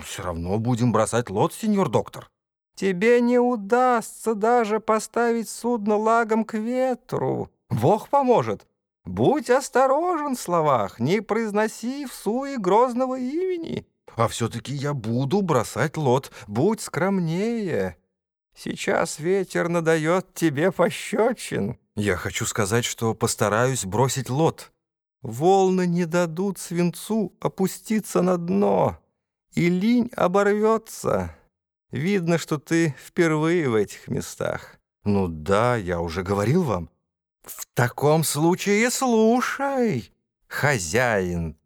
Все равно будем бросать лот, сеньор доктор. Тебе не удастся даже поставить судно лагом к ветру. Бог поможет. Будь осторожен в словах, не произноси в суе грозного имени. А все-таки я буду бросать лот. Будь скромнее. Сейчас ветер надает тебе пощечин. Я хочу сказать, что постараюсь бросить лот. Волны не дадут свинцу опуститься на дно, и линь оборвется. Видно, что ты впервые в этих местах. Ну да, я уже говорил вам. В таком случае слушай, хозяин.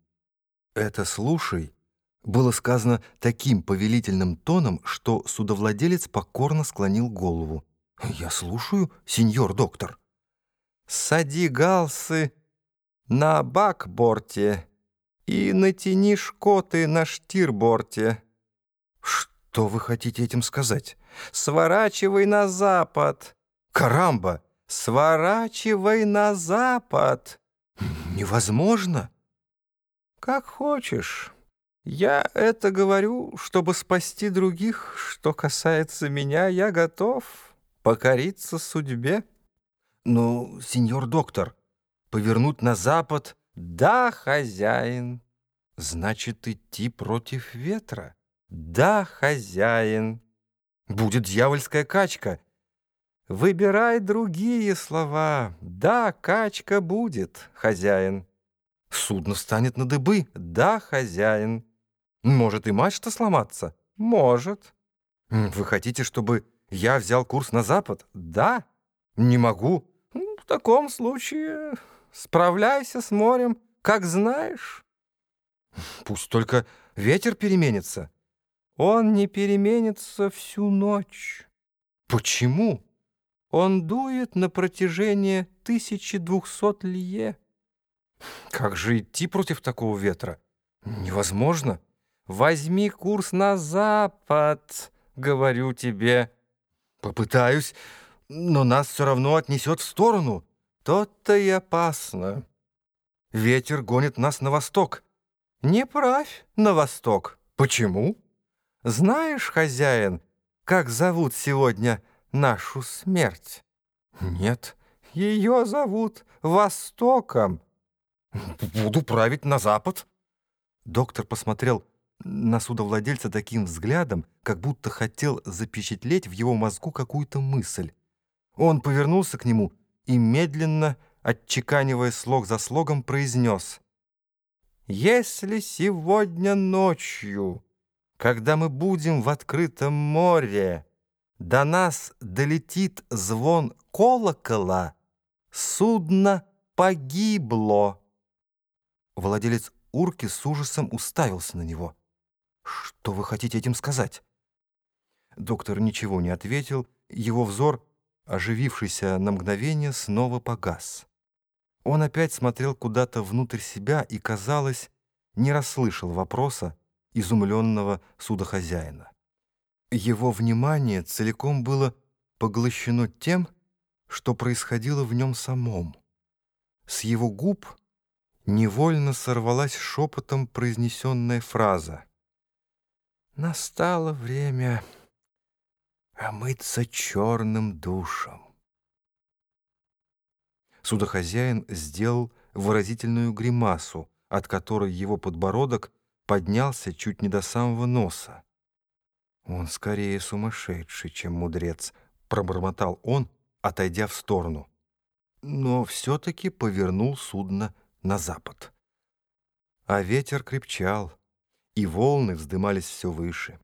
Это «слушай» было сказано таким повелительным тоном, что судовладелец покорно склонил голову. «Я слушаю, сеньор доктор». «Сади галсы на бакборте и натяни шкоты на штирборте». «Что вы хотите этим сказать?» «Сворачивай на запад». «Карамба!» «Сворачивай на запад». «Невозможно». «Как хочешь». Я это говорю, чтобы спасти других. Что касается меня, я готов покориться судьбе. Ну, сеньор доктор, повернуть на запад? Да, хозяин. Значит, идти против ветра? Да, хозяин. Будет дьявольская качка. Выбирай другие слова. Да, качка будет, хозяин. Судно станет на дыбы. Да, хозяин. Может и мачта сломаться? Может. Вы хотите, чтобы я взял курс на запад? Да. Не могу. В таком случае справляйся с морем, как знаешь. Пусть только ветер переменится. Он не переменится всю ночь. Почему? Он дует на протяжении 1200 лье. Как же идти против такого ветра? Невозможно. Возьми курс на запад, говорю тебе. Попытаюсь, но нас все равно отнесет в сторону. То-то и опасно. Ветер гонит нас на восток. Не правь на восток. Почему? Знаешь, хозяин, как зовут сегодня нашу смерть? Нет. Ее зовут Востоком. Буду править на запад. Доктор посмотрел на судовладельца таким взглядом, как будто хотел запечатлеть в его мозгу какую-то мысль. Он повернулся к нему и, медленно, отчеканивая слог за слогом, произнес «Если сегодня ночью, когда мы будем в открытом море, до нас долетит звон колокола, судно погибло». Владелец урки с ужасом уставился на него. «Что вы хотите этим сказать?» Доктор ничего не ответил, его взор, оживившийся на мгновение, снова погас. Он опять смотрел куда-то внутрь себя и, казалось, не расслышал вопроса изумленного судохозяина. Его внимание целиком было поглощено тем, что происходило в нем самом. С его губ невольно сорвалась шепотом произнесенная фраза — Настало время омыться черным душем. Судохозяин сделал выразительную гримасу, от которой его подбородок поднялся чуть не до самого носа. «Он скорее сумасшедший, чем мудрец», — пробормотал он, отойдя в сторону. Но все-таки повернул судно на запад. А ветер крепчал — и волны вздымались все выше.